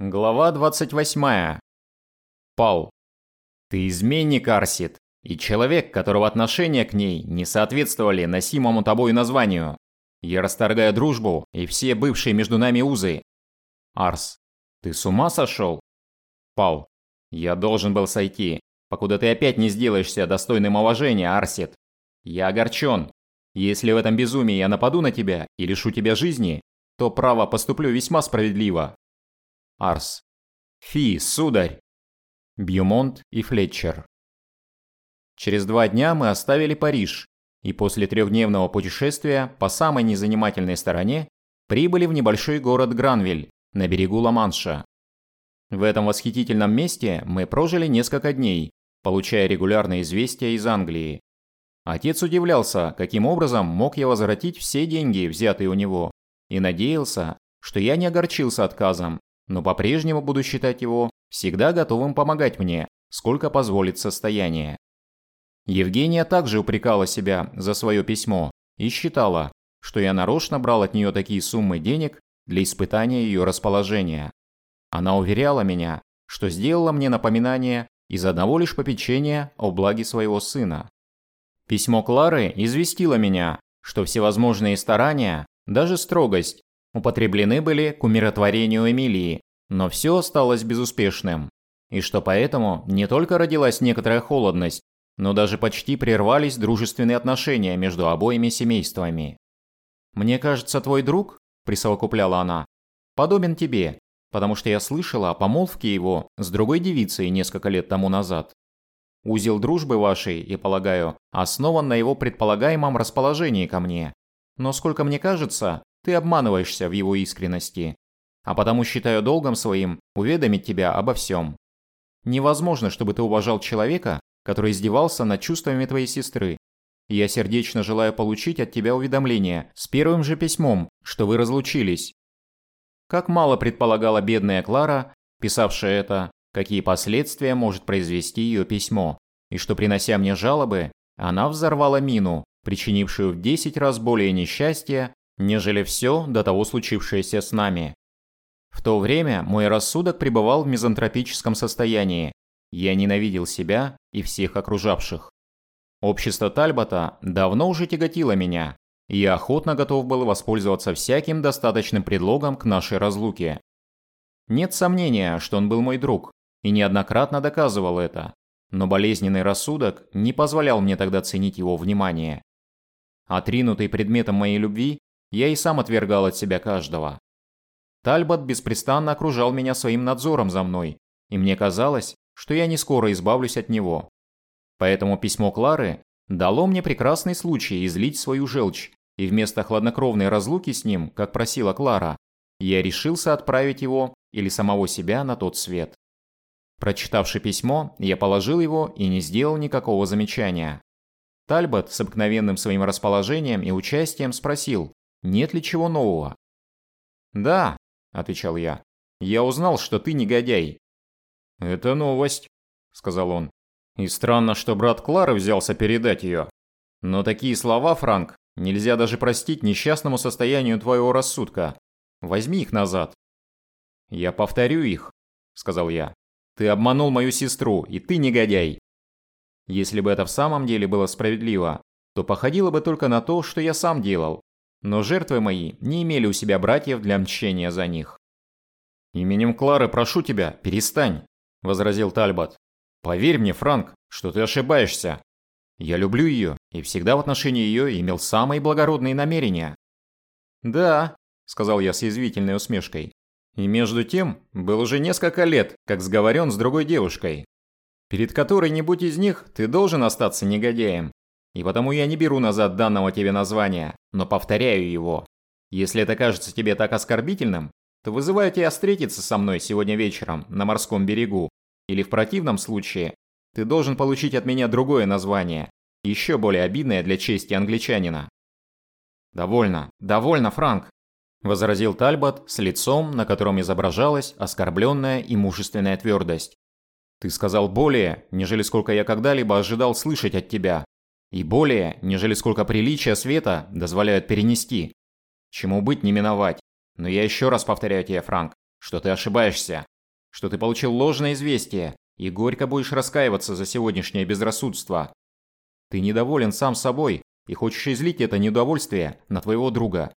Глава 28. Пал. Ты изменник, Арсит, и человек, которого отношения к ней не соответствовали носимому тобой названию. Я расторгаю дружбу и все бывшие между нами узы. Арс. Ты с ума сошел? Пал. Я должен был сойти, покуда ты опять не сделаешься достойным уважения, Арсит. Я огорчен. Если в этом безумии я нападу на тебя и лишу тебя жизни, то право поступлю весьма справедливо. Арс. Фи, сударь. Бьюмонт и Флетчер. Через два дня мы оставили Париж и после трехдневного путешествия по самой незанимательной стороне прибыли в небольшой город Гранвиль на берегу Ла-Манша. В этом восхитительном месте мы прожили несколько дней, получая регулярные известия из Англии. Отец удивлялся, каким образом мог я возвратить все деньги, взятые у него, и надеялся, что я не огорчился отказом, но по-прежнему буду считать его всегда готовым помогать мне, сколько позволит состояние. Евгения также упрекала себя за свое письмо и считала, что я нарочно брал от нее такие суммы денег для испытания ее расположения. Она уверяла меня, что сделала мне напоминание из одного лишь попечения о благе своего сына. Письмо Клары известило меня, что всевозможные старания, даже строгость, употреблены были к умиротворению Эмилии, но все осталось безуспешным. И что поэтому не только родилась некоторая холодность, но даже почти прервались дружественные отношения между обоими семействами. «Мне кажется, твой друг», – присовокупляла она, – «подобен тебе, потому что я слышала о помолвке его с другой девицей несколько лет тому назад. Узел дружбы вашей, я полагаю, основан на его предполагаемом расположении ко мне. Но сколько мне кажется, ты обманываешься в его искренности. А потому считаю долгом своим уведомить тебя обо всем. Невозможно, чтобы ты уважал человека, который издевался над чувствами твоей сестры. я сердечно желаю получить от тебя уведомление с первым же письмом, что вы разлучились. Как мало предполагала бедная Клара, писавшая это, какие последствия может произвести ее письмо, и что, принося мне жалобы, она взорвала мину, причинившую в 10 раз более несчастья, нежели все до того случившееся с нами. В то время мой рассудок пребывал в мизантропическом состоянии. Я ненавидел себя и всех окружавших. Общество Тальбота давно уже тяготило меня, и я охотно готов был воспользоваться всяким достаточным предлогом к нашей разлуке. Нет сомнения, что он был мой друг, и неоднократно доказывал это, но болезненный рассудок не позволял мне тогда ценить его внимание. Отринутый предметом моей любви, я и сам отвергал от себя каждого. Тальбот беспрестанно окружал меня своим надзором за мной, и мне казалось, что я не скоро избавлюсь от него. Поэтому письмо Клары дало мне прекрасный случай излить свою желчь, и вместо хладнокровной разлуки с ним, как просила Клара, я решился отправить его или самого себя на тот свет. Прочитавши письмо, я положил его и не сделал никакого замечания. Тальбот с обыкновенным своим расположением и участием спросил, нет ли чего нового. «Да», – отвечал я, – «я узнал, что ты негодяй». «Это новость», – сказал он. «И странно, что брат Клары взялся передать ее. Но такие слова, Франк, нельзя даже простить несчастному состоянию твоего рассудка. Возьми их назад». «Я повторю их», – сказал я. «Ты обманул мою сестру, и ты негодяй». Если бы это в самом деле было справедливо, то походило бы только на то, что я сам делал, но жертвы мои не имели у себя братьев для мщения за них. «Именем Клары прошу тебя, перестань», – возразил Тальбот. «Поверь мне, Франк, что ты ошибаешься. Я люблю ее и всегда в отношении ее имел самые благородные намерения». «Да», – сказал я с язвительной усмешкой. «И между тем, был уже несколько лет, как сговорен с другой девушкой, перед которой-нибудь из них ты должен остаться негодяем, и потому я не беру назад данного тебе названия, но повторяю его. Если это кажется тебе так оскорбительным, то вызываю тебя встретиться со мной сегодня вечером на морском берегу, или в противном случае ты должен получить от меня другое название, еще более обидное для чести англичанина. «Довольно, довольно, Франк», – возразил Тальбот с лицом, на котором изображалась оскорбленная и мужественная твердость. «Ты сказал более, нежели сколько я когда-либо ожидал слышать от тебя, и более, нежели сколько приличия света дозволяют перенести. Чему быть не миновать. Но я еще раз повторяю тебе, Франк, что ты ошибаешься, что ты получил ложное известие и горько будешь раскаиваться за сегодняшнее безрассудство. Ты недоволен сам собой и хочешь излить это недовольствие на твоего друга.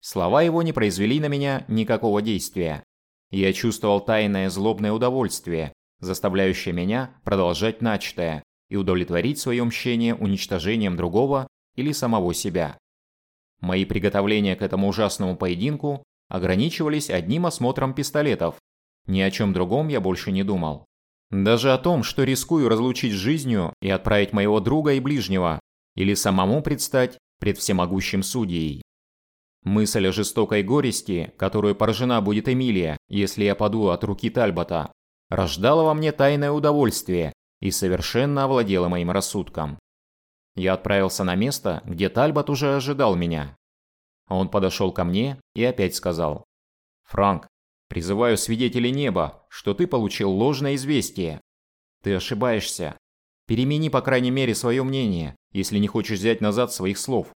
Слова его не произвели на меня никакого действия. Я чувствовал тайное злобное удовольствие, заставляющее меня продолжать начатое и удовлетворить свое мщение уничтожением другого или самого себя. Мои приготовления к этому ужасному поединку ограничивались одним осмотром пистолетов. Ни о чем другом я больше не думал. Даже о том, что рискую разлучить жизнью и отправить моего друга и ближнего, или самому предстать пред всемогущим судьей. Мысль о жестокой горести, которую поражена будет Эмилия, если я паду от руки Тальбота, рождала во мне тайное удовольствие и совершенно овладела моим рассудком. Я отправился на место, где Тальбот уже ожидал меня. Он подошел ко мне и опять сказал. «Франк, призываю свидетелей неба, что ты получил ложное известие. Ты ошибаешься. Перемени по крайней мере свое мнение, если не хочешь взять назад своих слов».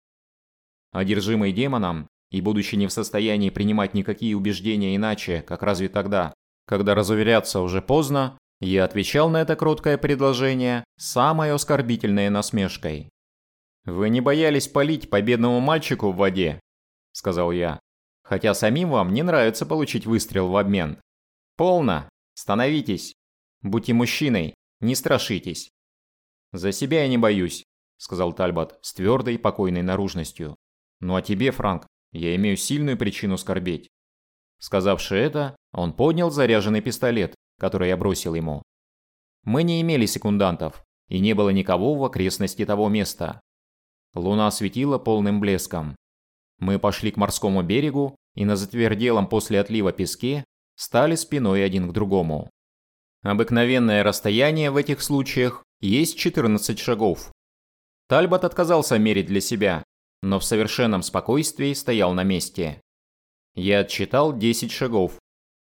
Одержимый демоном и будучи не в состоянии принимать никакие убеждения иначе, как разве тогда, когда разуверяться уже поздно, я отвечал на это кроткое предложение самой оскорбительной насмешкой. «Вы не боялись полить по бедному мальчику в воде?» – сказал я. «Хотя самим вам не нравится получить выстрел в обмен. Полно! Становитесь! Будьте мужчиной, не страшитесь!» «За себя я не боюсь», – сказал Тальбот с твердой покойной наружностью. «Ну а тебе, Франк, я имею сильную причину скорбеть». Сказавши это, он поднял заряженный пистолет который я бросил ему. Мы не имели секундантов, и не было никого в окрестности того места. Луна светила полным блеском. Мы пошли к морскому берегу и на затверделом после отлива песке стали спиной один к другому. Обыкновенное расстояние в этих случаях есть 14 шагов. Тальбот отказался мерить для себя, но в совершенном спокойствии стоял на месте. Я отсчитал 10 шагов,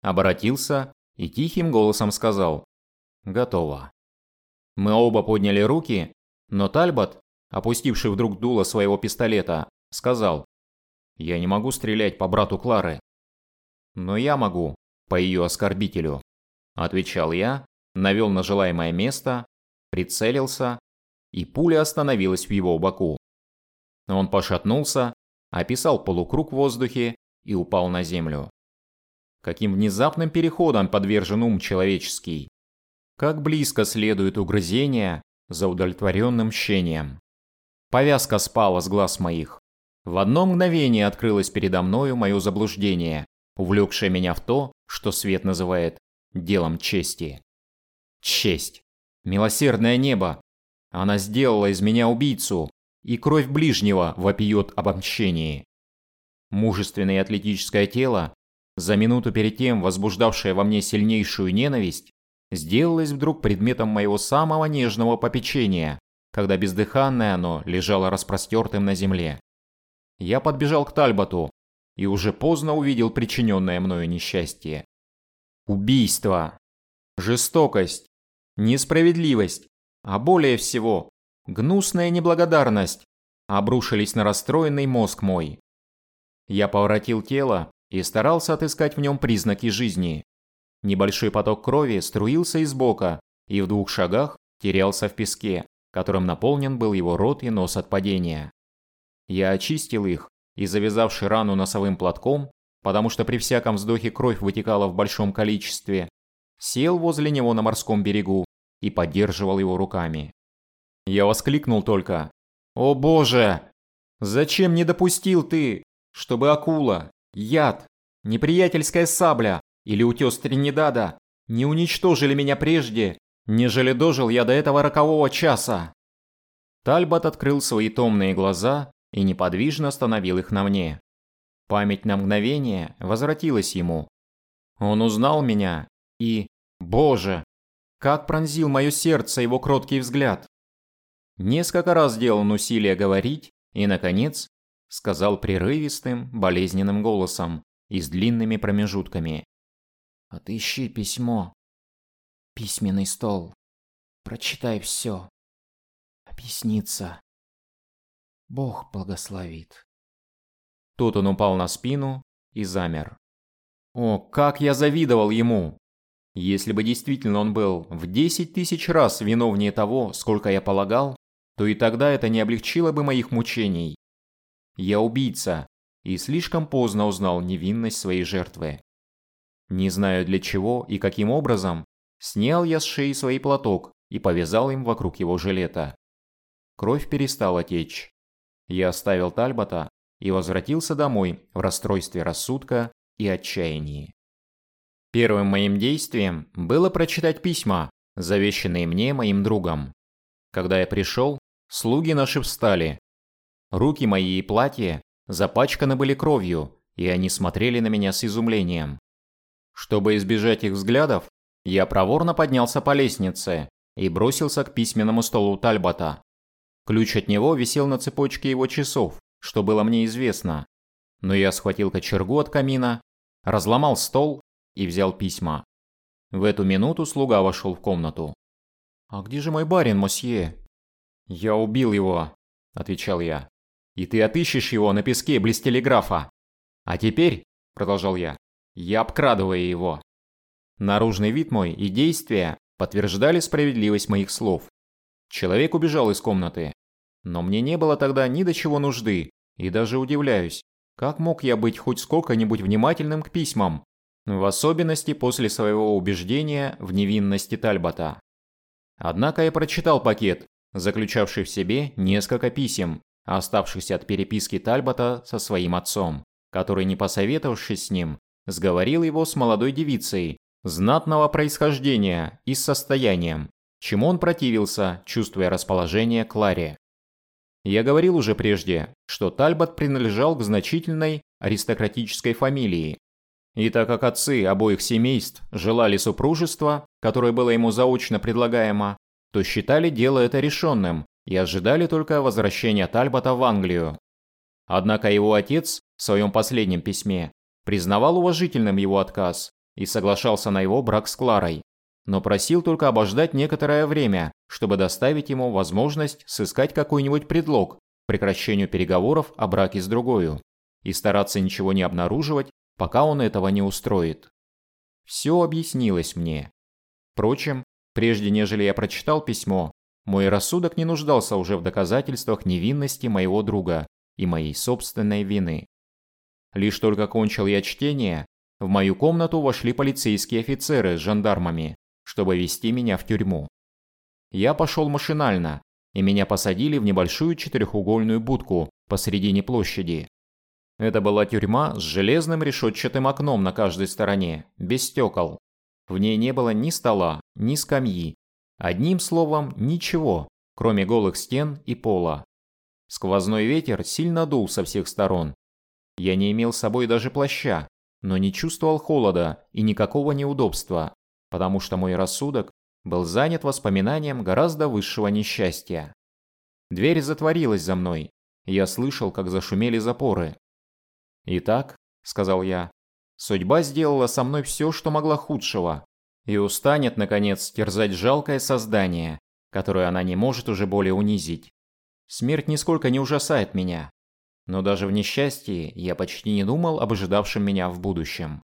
обратился и тихим голосом сказал «Готово». Мы оба подняли руки, но Тальбот, опустивший вдруг дуло своего пистолета, сказал «Я не могу стрелять по брату Клары». «Но я могу, по ее оскорбителю», – отвечал я, навел на желаемое место, прицелился, и пуля остановилась в его боку. Он пошатнулся, описал полукруг в воздухе и упал на землю. Каким внезапным переходом подвержен ум человеческий. Как близко следует угрызение за удовлетворенным мщением. Повязка спала с глаз моих. В одно мгновение открылось передо мною мое заблуждение, увлекшее меня в то, что свет называет делом чести. Честь. Милосердное небо. Она сделала из меня убийцу, и кровь ближнего вопиет об мщении. Мужественное и атлетическое тело за минуту перед тем возбуждавшая во мне сильнейшую ненависть, сделалась вдруг предметом моего самого нежного попечения, когда бездыханное оно лежало распростертым на земле. Я подбежал к Тальботу и уже поздно увидел причиненное мною несчастье. Убийство, жестокость, несправедливость, а более всего гнусная неблагодарность обрушились на расстроенный мозг мой. Я поворотил тело и старался отыскать в нем признаки жизни. Небольшой поток крови струился из бока и в двух шагах терялся в песке, которым наполнен был его рот и нос от падения. Я очистил их и, завязавший рану носовым платком, потому что при всяком вздохе кровь вытекала в большом количестве, сел возле него на морском берегу и поддерживал его руками. Я воскликнул только «О боже! Зачем не допустил ты, чтобы акула, Яд, неприятельская сабля или утес Тринидада не уничтожили меня прежде, нежели дожил я до этого рокового часа. Тальбот открыл свои томные глаза и неподвижно остановил их на мне. Память на мгновение возвратилась ему. Он узнал меня и, боже, как пронзил мое сердце его кроткий взгляд. Несколько раз сделал он усилие говорить и, наконец, сказал прерывистым, болезненным голосом и с длинными промежутками. «Отыщи письмо. Письменный стол. Прочитай все. Объясниться. Бог благословит». Тут он упал на спину и замер. О, как я завидовал ему! Если бы действительно он был в 10 тысяч раз виновнее того, сколько я полагал, то и тогда это не облегчило бы моих мучений. Я убийца, и слишком поздно узнал невинность своей жертвы. Не знаю для чего и каким образом, снял я с шеи свой платок и повязал им вокруг его жилета. Кровь перестала течь. Я оставил Тальбота и возвратился домой в расстройстве рассудка и отчаянии. Первым моим действием было прочитать письма, завещанные мне моим другом. Когда я пришел, слуги наши встали. Руки мои и платье запачканы были кровью, и они смотрели на меня с изумлением. Чтобы избежать их взглядов, я проворно поднялся по лестнице и бросился к письменному столу Тальбота. Ключ от него висел на цепочке его часов, что было мне известно. Но я схватил кочергу от камина, разломал стол и взял письма. В эту минуту слуга вошел в комнату. «А где же мой барин, мосье?» «Я убил его», – отвечал я. «И ты отыщешь его на песке близ телеграфа. А теперь», – продолжал я, – «я обкрадываю его». Наружный вид мой и действия подтверждали справедливость моих слов. Человек убежал из комнаты. Но мне не было тогда ни до чего нужды, и даже удивляюсь, как мог я быть хоть сколько-нибудь внимательным к письмам, в особенности после своего убеждения в невинности Тальбота. Однако я прочитал пакет, заключавший в себе несколько писем, оставшихся от переписки Тальбота со своим отцом, который, не посоветовавшись с ним, сговорил его с молодой девицей, знатного происхождения и с состоянием, чему он противился, чувствуя расположение к Ларе. Я говорил уже прежде, что Тальбот принадлежал к значительной аристократической фамилии, и так как отцы обоих семейств желали супружества, которое было ему заочно предлагаемо, то считали дело это решенным и ожидали только возвращения Тальбота в Англию. Однако его отец в своем последнем письме признавал уважительным его отказ и соглашался на его брак с Кларой, но просил только обождать некоторое время, чтобы доставить ему возможность сыскать какой-нибудь предлог к прекращению переговоров о браке с другой и стараться ничего не обнаруживать пока он этого не устроит. Все объяснилось мне. Впрочем, прежде нежели я прочитал письмо, мой рассудок не нуждался уже в доказательствах невинности моего друга и моей собственной вины. Лишь только кончил я чтение, в мою комнату вошли полицейские офицеры с жандармами, чтобы вести меня в тюрьму. Я пошел машинально, и меня посадили в небольшую четырехугольную будку посредине площади. Это была тюрьма с железным решетчатым окном на каждой стороне, без стекол. В ней не было ни стола, ни скамьи. Одним словом, ничего, кроме голых стен и пола. Сквозной ветер сильно дул со всех сторон. Я не имел с собой даже плаща, но не чувствовал холода и никакого неудобства, потому что мой рассудок был занят воспоминанием гораздо высшего несчастья. Дверь затворилась за мной. Я слышал, как зашумели запоры. «Итак», — сказал я, — «судьба сделала со мной все, что могла худшего, и устанет, наконец, терзать жалкое создание, которое она не может уже более унизить. Смерть нисколько не ужасает меня, но даже в несчастье я почти не думал об ожидавшем меня в будущем.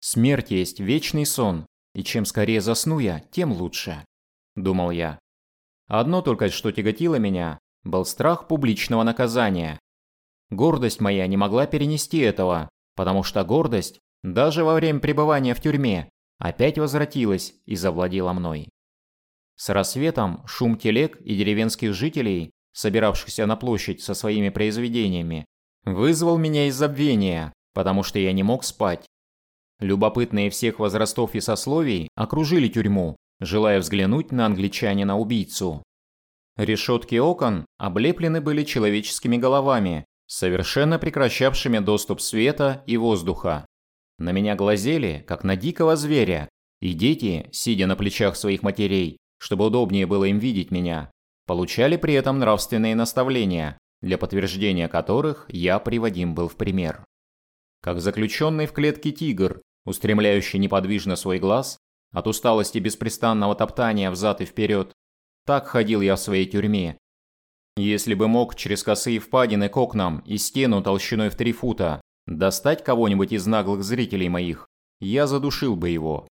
Смерть есть вечный сон, и чем скорее засну я, тем лучше», — думал я. Одно только, что тяготило меня, был страх публичного наказания, Гордость моя не могла перенести этого, потому что гордость, даже во время пребывания в тюрьме, опять возвратилась и завладела мной. С рассветом шум телег и деревенских жителей, собиравшихся на площадь со своими произведениями, вызвал меня из забвения, потому что я не мог спать. Любопытные всех возрастов и сословий окружили тюрьму, желая взглянуть на англичанина-убийцу. Решетки окон облеплены были человеческими головами, совершенно прекращавшими доступ света и воздуха. На меня глазели, как на дикого зверя, и дети, сидя на плечах своих матерей, чтобы удобнее было им видеть меня, получали при этом нравственные наставления, для подтверждения которых я приводим был в пример. Как заключенный в клетке тигр, устремляющий неподвижно свой глаз, от усталости беспрестанного топтания взад и вперед, так ходил я в своей тюрьме, если бы мог через косые впадины к окнам и стену толщиной в три фута достать кого-нибудь из наглых зрителей моих, я задушил бы его.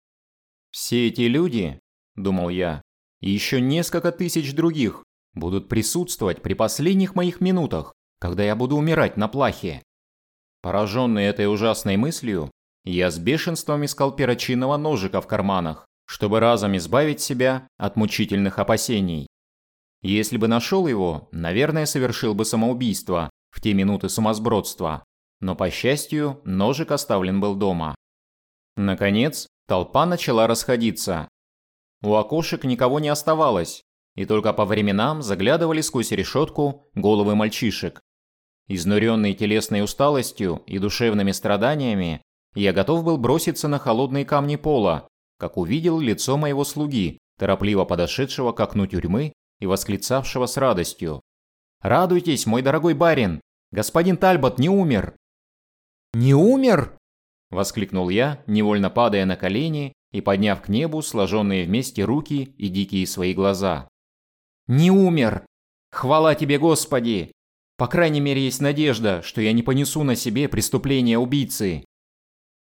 Все эти люди, думал я, и еще несколько тысяч других будут присутствовать при последних моих минутах, когда я буду умирать на плахе. Пораженный этой ужасной мыслью, я с бешенством искал перочинного ножика в карманах, чтобы разом избавить себя от мучительных опасений. Если бы нашел его, наверное, совершил бы самоубийство в те минуты сумасбродства, но, по счастью, ножик оставлен был дома. Наконец, толпа начала расходиться. У окошек никого не оставалось, и только по временам заглядывали сквозь решетку головы мальчишек. Изнуренный телесной усталостью и душевными страданиями, я готов был броситься на холодные камни пола, как увидел лицо моего слуги, торопливо подошедшего к окну тюрьмы и восклицавшего с радостью. «Радуйтесь, мой дорогой барин! Господин Тальбот не умер!» «Не умер?» – воскликнул я, невольно падая на колени и подняв к небу сложенные вместе руки и дикие свои глаза. «Не умер! Хвала тебе, Господи! По крайней мере, есть надежда, что я не понесу на себе преступления убийцы!»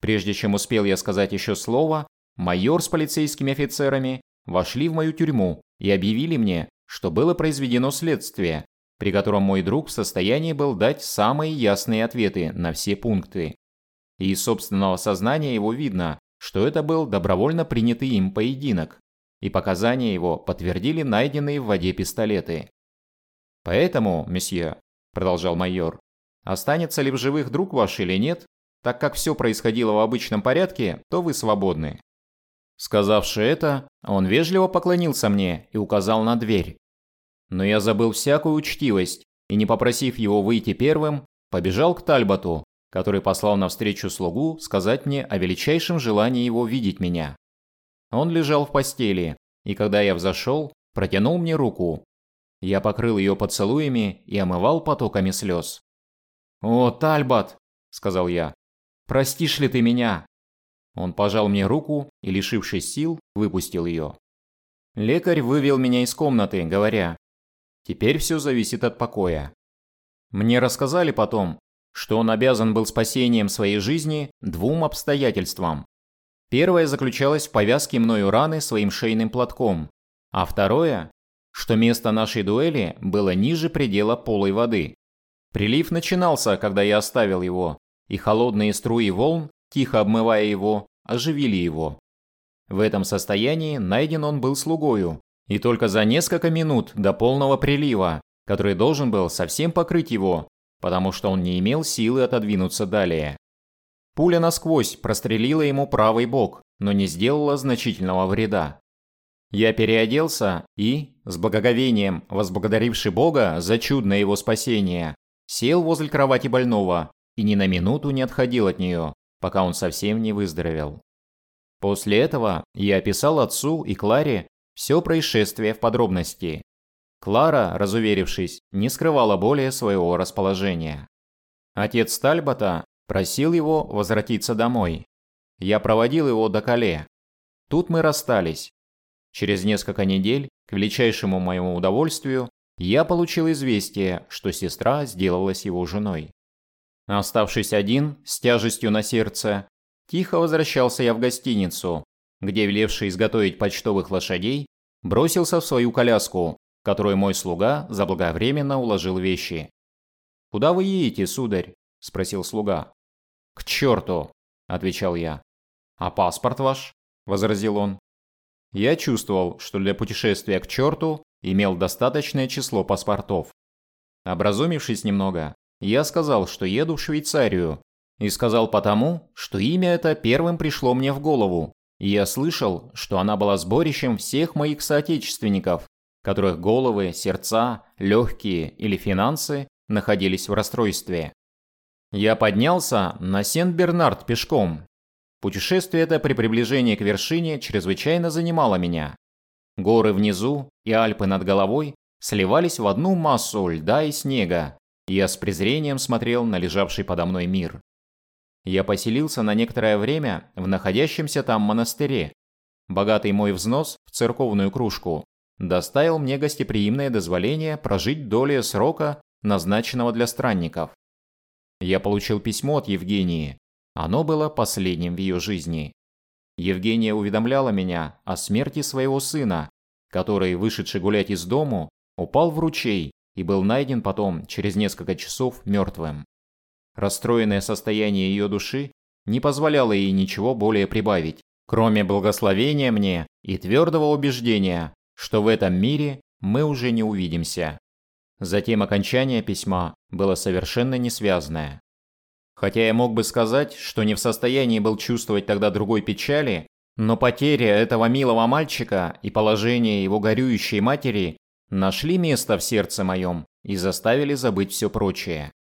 Прежде чем успел я сказать еще слово, майор с полицейскими офицерами вошли в мою тюрьму и объявили мне, что было произведено следствие, при котором мой друг в состоянии был дать самые ясные ответы на все пункты. И из собственного сознания его видно, что это был добровольно принятый им поединок, и показания его подтвердили найденные в воде пистолеты. «Поэтому, месье», – продолжал майор, – «останется ли в живых друг ваш или нет, так как все происходило в обычном порядке, то вы свободны. Сказавши это, он вежливо поклонился мне и указал на дверь. Но я забыл всякую учтивость и, не попросив его выйти первым, побежал к Тальботу, который послал навстречу слугу сказать мне о величайшем желании его видеть меня. Он лежал в постели, и когда я взошел, протянул мне руку. Я покрыл ее поцелуями и омывал потоками слез. «О, Тальбот!» – сказал я. «Простишь ли ты меня?» Он пожал мне руку и, лишившись сил, выпустил ее. Лекарь вывел меня из комнаты, говоря, «Теперь все зависит от покоя». Мне рассказали потом, что он обязан был спасением своей жизни двум обстоятельствам. Первое заключалось в повязке мною раны своим шейным платком, а второе, что место нашей дуэли было ниже предела полой воды. Прилив начинался, когда я оставил его, и холодные струи волн тихо обмывая его, оживили его. В этом состоянии найден он был слугою, и только за несколько минут до полного прилива, который должен был совсем покрыть его, потому что он не имел силы отодвинуться далее. Пуля насквозь прострелила ему правый бок, но не сделала значительного вреда. Я переоделся и, с благоговением возблагодаривший Бога за чудное его спасение, сел возле кровати больного и ни на минуту не отходил от нее, пока он совсем не выздоровел. После этого я описал отцу и Кларе все происшествие в подробности. Клара, разуверившись, не скрывала более своего расположения. Отец Тальбота просил его возвратиться домой. Я проводил его до Кале. Тут мы расстались. Через несколько недель, к величайшему моему удовольствию, я получил известие, что сестра сделалась его женой. Оставшись один, с тяжестью на сердце, тихо возвращался я в гостиницу, где велевший изготовить почтовых лошадей, бросился в свою коляску, в которую мой слуга заблаговременно уложил вещи. «Куда вы едете, сударь?» – спросил слуга. «К черту!» – отвечал я. «А паспорт ваш?» – возразил он. Я чувствовал, что для путешествия к черту имел достаточное число паспортов. Образумившись немного, я сказал, что еду в Швейцарию. И сказал потому, что имя это первым пришло мне в голову. Я слышал, что она была сборищем всех моих соотечественников, которых головы, сердца, легкие или финансы находились в расстройстве. Я поднялся на Сент-Бернард пешком. Путешествие это при приближении к вершине чрезвычайно занимало меня. Горы внизу и Альпы над головой сливались в одну массу льда и снега, я с презрением смотрел на лежавший подо мной мир. Я поселился на некоторое время в находящемся там монастыре. Богатый мой взнос в церковную кружку доставил мне гостеприимное дозволение прожить долее срока, назначенного для странников. Я получил письмо от Евгении, Оно было последним в ее жизни. Евгения уведомляла меня о смерти своего сына, который, вышедший гулять из дому, упал в ручей и был найден потом через несколько часов мертвым. Расстроенное состояние ее души не позволяло ей ничего более прибавить, кроме благословения мне и твердого убеждения, что в этом мире мы уже не увидимся. Затем окончание письма было совершенно несвязное. Хотя я мог бы сказать, что не в состоянии был чувствовать тогда другой печали, но потеря этого милого мальчика и положение его горюющей матери нашли место в сердце моем и заставили забыть все прочее.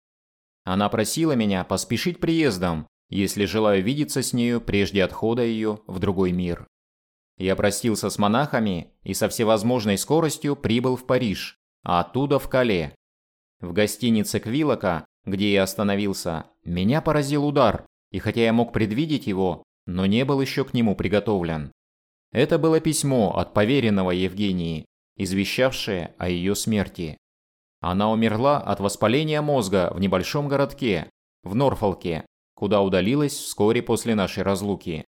Она просила меня поспешить приездом, если желаю видеться с нею прежде отхода ее в другой мир. Я простился с монахами и со всевозможной скоростью прибыл в Париж, а оттуда в Кале. В гостинице Квилока, где я остановился, меня поразил удар, и хотя я мог предвидеть его, но не был еще к нему приготовлен. Это было письмо от поверенного Евгении, извещавшее о ее смерти. Она умерла от воспаления мозга в небольшом городке, в Норфолке, куда удалилась вскоре после нашей разлуки.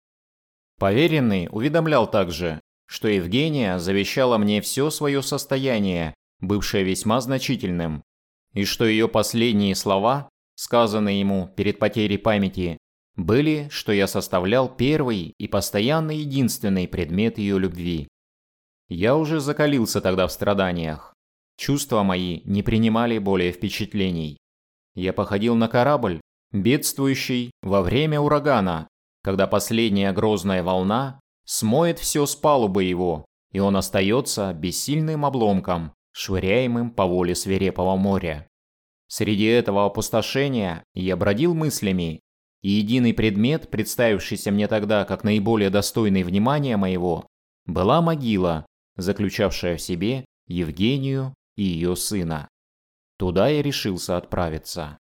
Поверенный уведомлял также, что Евгения завещала мне все свое состояние, бывшее весьма значительным, и что ее последние слова, сказанные ему перед потерей памяти, были, что я составлял первый и постоянно единственный предмет ее любви. Я уже закалился тогда в страданиях. Чувства мои не принимали более впечатлений. Я походил на корабль, бедствующий во время урагана, когда последняя грозная волна смоет все с палубы его, и он остается бессильным обломком, швыряемым по воле свирепого моря. Среди этого опустошения я бродил мыслями, и единый предмет, представившийся мне тогда как наиболее достойный внимания моего, была могила, заключавшая в себе Евгению и ее сына. Туда я решился отправиться.